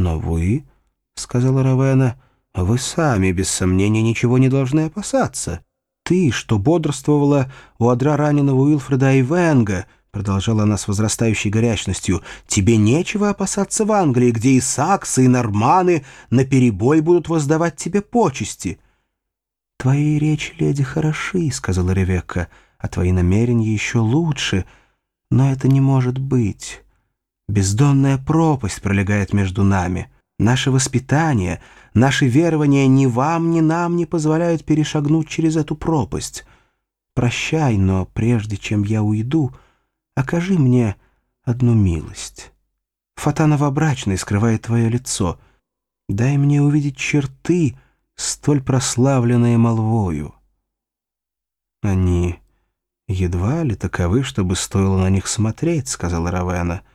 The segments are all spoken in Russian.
«Но вы, — сказала Равена, — вы сами, без сомнения, ничего не должны опасаться. Ты, что бодрствовала у одра раненого Уилфреда Айвенга, — продолжала она с возрастающей горячностью, — тебе нечего опасаться в Англии, где и саксы, и норманы наперебой будут воздавать тебе почести». «Твои речи, леди, хороши», — сказала Ревекка, — «а твои намерения еще лучше, но это не может быть». Бездонная пропасть пролегает между нами. Наше воспитание, наши верования ни вам, ни нам не позволяют перешагнуть через эту пропасть. Прощай, но прежде чем я уйду, окажи мне одну милость. Фата новобрачной скрывает твое лицо. Дай мне увидеть черты, столь прославленные молвою. Они едва ли таковы, чтобы стоило на них смотреть, — сказала Равена. —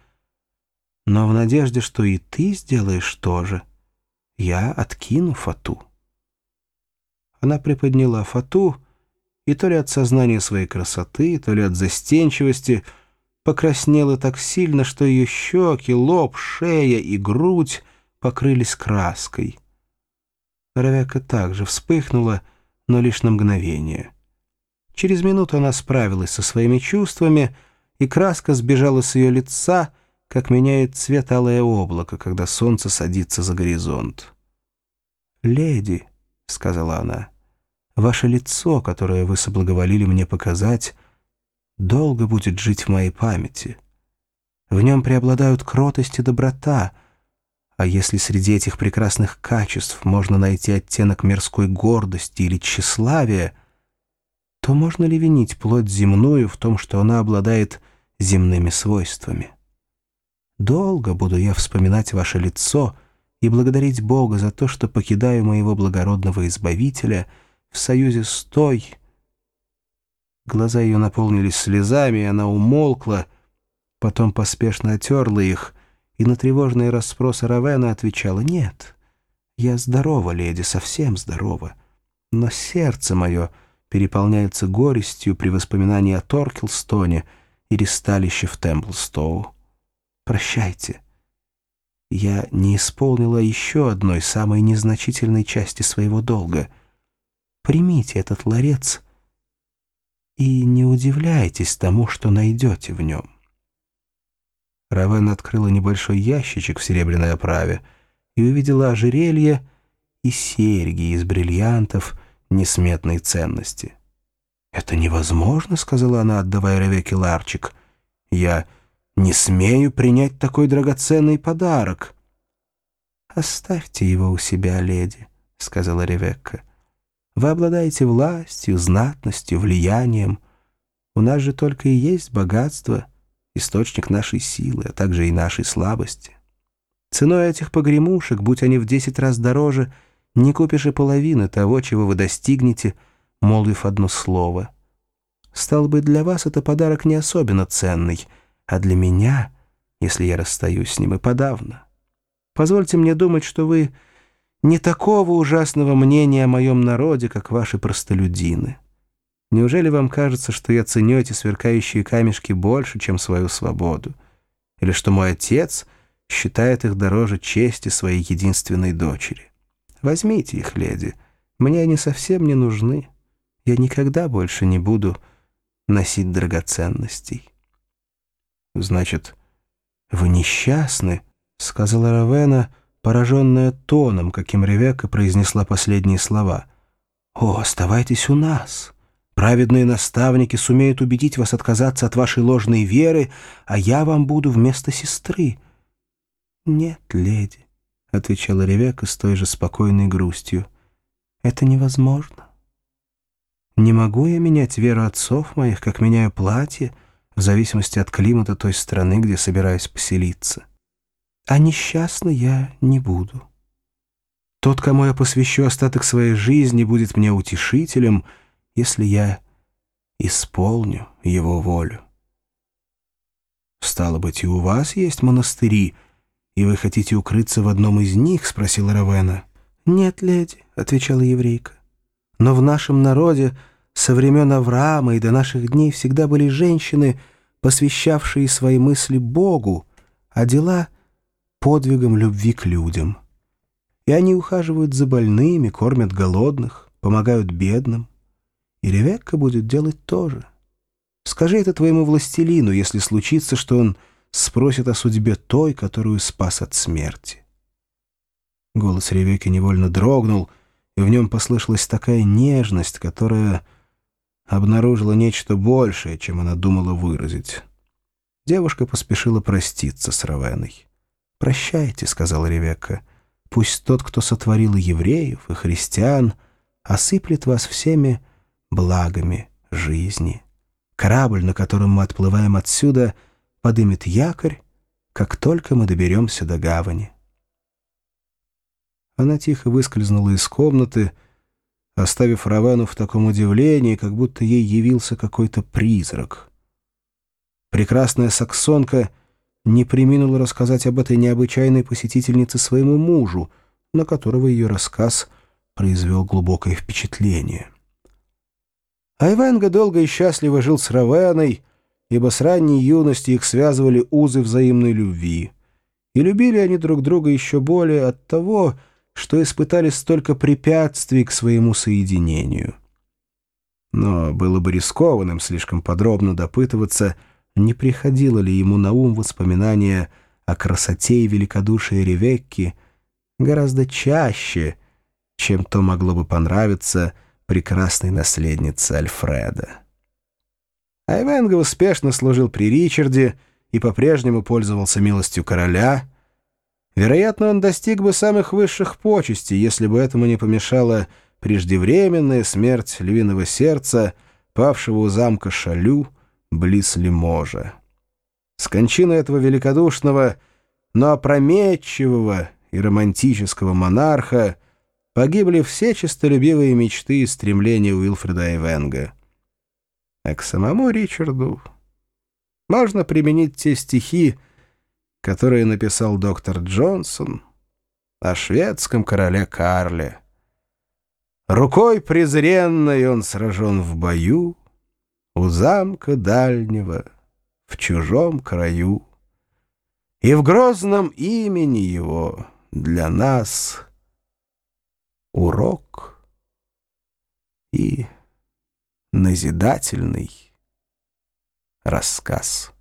но в надежде, что и ты сделаешь то же, я откину фату». Она приподняла фату, и то ли от сознания своей красоты, то ли от застенчивости покраснела так сильно, что ее щеки, лоб, шея и грудь покрылись краской. Равяка также вспыхнула, но лишь на мгновение. Через минуту она справилась со своими чувствами, и краска сбежала с ее лица — как меняет цвет алое облако, когда солнце садится за горизонт. «Леди», — сказала она, — «ваше лицо, которое вы соблаговолили мне показать, долго будет жить в моей памяти. В нем преобладают кротость и доброта, а если среди этих прекрасных качеств можно найти оттенок мирской гордости или тщеславия, то можно ли винить плоть земную в том, что она обладает земными свойствами?» Долго буду я вспоминать ваше лицо и благодарить Бога за то, что покидаю моего благородного Избавителя в союзе с той... Глаза ее наполнились слезами, и она умолкла, потом поспешно отерла их, и на тревожные расспросы Равена отвечала «Нет, я здорова, леди, совсем здорова, но сердце мое переполняется горестью при воспоминании о Торкелстоне и ресталище в Темплстоу». Прощайте. Я не исполнила еще одной самой незначительной части своего долга. Примите этот ларец и не удивляйтесь тому, что найдете в нем. Равен открыла небольшой ящичек в серебряной оправе и увидела ожерелье и серьги из бриллиантов несметной ценности. «Это невозможно», — сказала она, отдавая Ревеке ларчик. «Я не смею принять такой драгоценный подарок». «Оставьте его у себя, леди», — сказала Ревекка. «Вы обладаете властью, знатностью, влиянием. У нас же только и есть богатство, источник нашей силы, а также и нашей слабости. Ценой этих погремушек, будь они в десять раз дороже, не купишь и половины того, чего вы достигнете, молвив одно слово. Стал быть, для вас это подарок не особенно ценный — а для меня, если я расстаюсь с ним, и подавно. Позвольте мне думать, что вы не такого ужасного мнения о моем народе, как ваши простолюдины. Неужели вам кажется, что я ценю эти сверкающие камешки больше, чем свою свободу? Или что мой отец считает их дороже чести своей единственной дочери? Возьмите их, леди. Мне они совсем не нужны. Я никогда больше не буду носить драгоценностей». «Значит, вы несчастны?» — сказала Равена, пораженная тоном, каким Ревека произнесла последние слова. «О, оставайтесь у нас. Праведные наставники сумеют убедить вас отказаться от вашей ложной веры, а я вам буду вместо сестры». «Нет, леди», — отвечала Ревека с той же спокойной грустью. «Это невозможно. Не могу я менять веру отцов моих, как меняю платье, — в зависимости от климата той страны, где собираюсь поселиться. А несчастный я не буду. Тот, кому я посвящу остаток своей жизни, будет мне утешителем, если я исполню его волю. «Стало быть, и у вас есть монастыри, и вы хотите укрыться в одном из них?» — спросила Равена. «Нет, леди», — отвечала еврейка. «Но в нашем народе со времен Авраама и до наших дней всегда были женщины, посвящавшие свои мысли Богу, а дела — подвигом любви к людям. И они ухаживают за больными, кормят голодных, помогают бедным. И Ревекка будет делать то же. Скажи это твоему властелину, если случится, что он спросит о судьбе той, которую спас от смерти. Голос Ревекки невольно дрогнул, и в нем послышалась такая нежность, которая обнаружила нечто большее, чем она думала выразить. Девушка поспешила проститься с Равеной. «Прощайте», — сказала Ревекка, — «пусть тот, кто сотворил евреев, и христиан, осыплет вас всеми благами жизни. Корабль, на котором мы отплываем отсюда, подымет якорь, как только мы доберемся до гавани». Она тихо выскользнула из комнаты, оставив Равену в таком удивлении, как будто ей явился какой-то призрак. Прекрасная саксонка не приминула рассказать об этой необычайной посетительнице своему мужу, на которого ее рассказ произвел глубокое впечатление. Айвенга долго и счастливо жил с Равеной, ибо с ранней юности их связывали узы взаимной любви. И любили они друг друга еще более от того, что испытали столько препятствий к своему соединению. Но было бы рискованным слишком подробно допытываться, не приходило ли ему на ум воспоминания о красоте и великодушии Ревекки гораздо чаще, чем то могло бы понравиться прекрасной наследнице Альфреда. Айвенго успешно служил при Ричарде и по-прежнему пользовался милостью короля — Вероятно, он достиг бы самых высших почестей, если бы этому не помешала преждевременная смерть львиного сердца, павшего у замка Шалю, близ Лиможа. С этого великодушного, но опрометчивого и романтического монарха погибли все честолюбивые мечты и стремления Уилфреда Эвенга. А к самому Ричарду можно применить те стихи, которые написал доктор Джонсон о шведском короле Карле. Рукой презренной он сражен в бою, У замка дальнего, в чужом краю. И в грозном имени его для нас урок и назидательный рассказ.